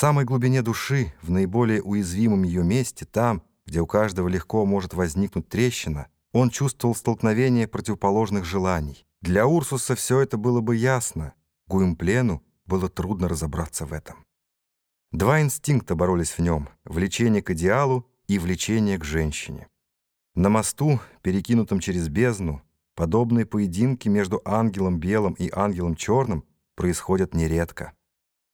самой глубине души, в наиболее уязвимом ее месте, там, где у каждого легко может возникнуть трещина, он чувствовал столкновение противоположных желаний. Для Урсуса все это было бы ясно. Гуимплену было трудно разобраться в этом. Два инстинкта боролись в нем — влечение к идеалу и влечение к женщине. На мосту, перекинутом через бездну, подобные поединки между ангелом белым и ангелом черным происходят нередко.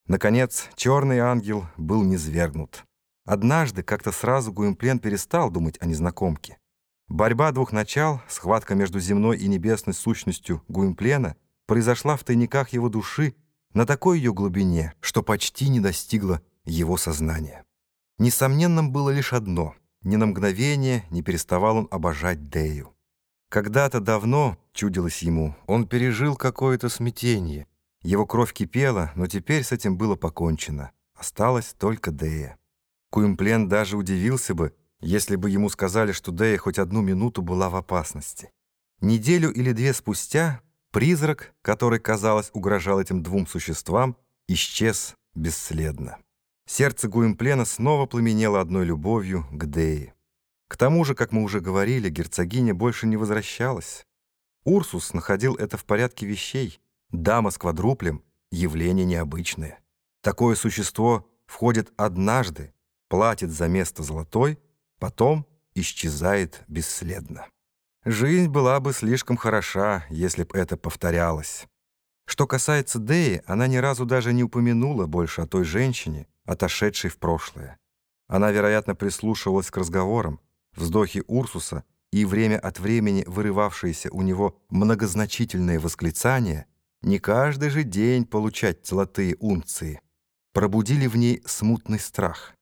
Наконец, черный ангел был низвергнут. Однажды как-то сразу Гуимплен перестал думать о незнакомке. Борьба двух начал, схватка между земной и небесной сущностью Гуимплена произошла в тайниках его души на такой ее глубине, что почти не достигла его сознания. Несомненным было лишь одно — ни на мгновение не переставал он обожать Дею. Когда-то давно, чудилось ему, он пережил какое-то смятение. Его кровь кипела, но теперь с этим было покончено. Осталась только Дея. Куимплен даже удивился бы, если бы ему сказали, что Дея хоть одну минуту была в опасности. Неделю или две спустя призрак, который, казалось, угрожал этим двум существам, исчез бесследно. Сердце Гуимплена снова пламенело одной любовью к Дее. К тому же, как мы уже говорили, герцогиня больше не возвращалась. Урсус находил это в порядке вещей. Дама с квадруплем — явление необычное. Такое существо входит однажды, платит за место золотой, потом исчезает бесследно. Жизнь была бы слишком хороша, если б это повторялось. Что касается Деи, она ни разу даже не упомянула больше о той женщине, отошедшей в прошлое. Она, вероятно, прислушивалась к разговорам, вздохи Урсуса и время от времени вырывавшиеся у него многозначительные восклицания «Не каждый же день получать золотые унции» пробудили в ней смутный страх.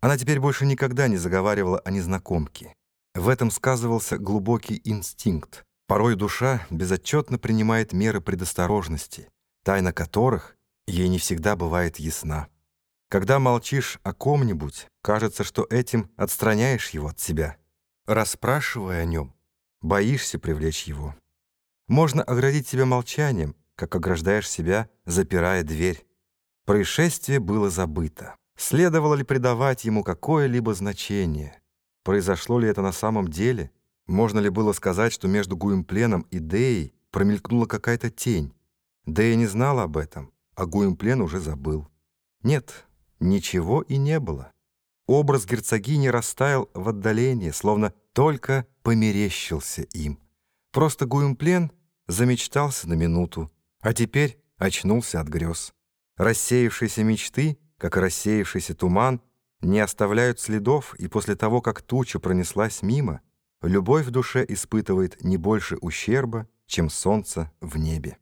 Она теперь больше никогда не заговаривала о незнакомке. В этом сказывался глубокий инстинкт. Порой душа безотчетно принимает меры предосторожности, тайна которых ей не всегда бывает ясна. Когда молчишь о ком-нибудь, кажется, что этим отстраняешь его от себя. Расспрашивая о нем, боишься привлечь его. Можно оградить себя молчанием, как ограждаешь себя, запирая дверь. Происшествие было забыто. Следовало ли придавать ему какое-либо значение? Произошло ли это на самом деле? Можно ли было сказать, что между Гуимпленом и Деей промелькнула какая-то тень? Дея не знала об этом, а Гуимплен уже забыл. Нет, ничего и не было. Образ герцогини растаял в отдалении, словно только померещился им. Просто Гуимплен замечтался на минуту, а теперь очнулся от грез. Рассеявшиеся мечты, как и рассеявшийся туман, не оставляют следов, и после того, как туча пронеслась мимо, любовь в душе испытывает не больше ущерба, чем солнце в небе.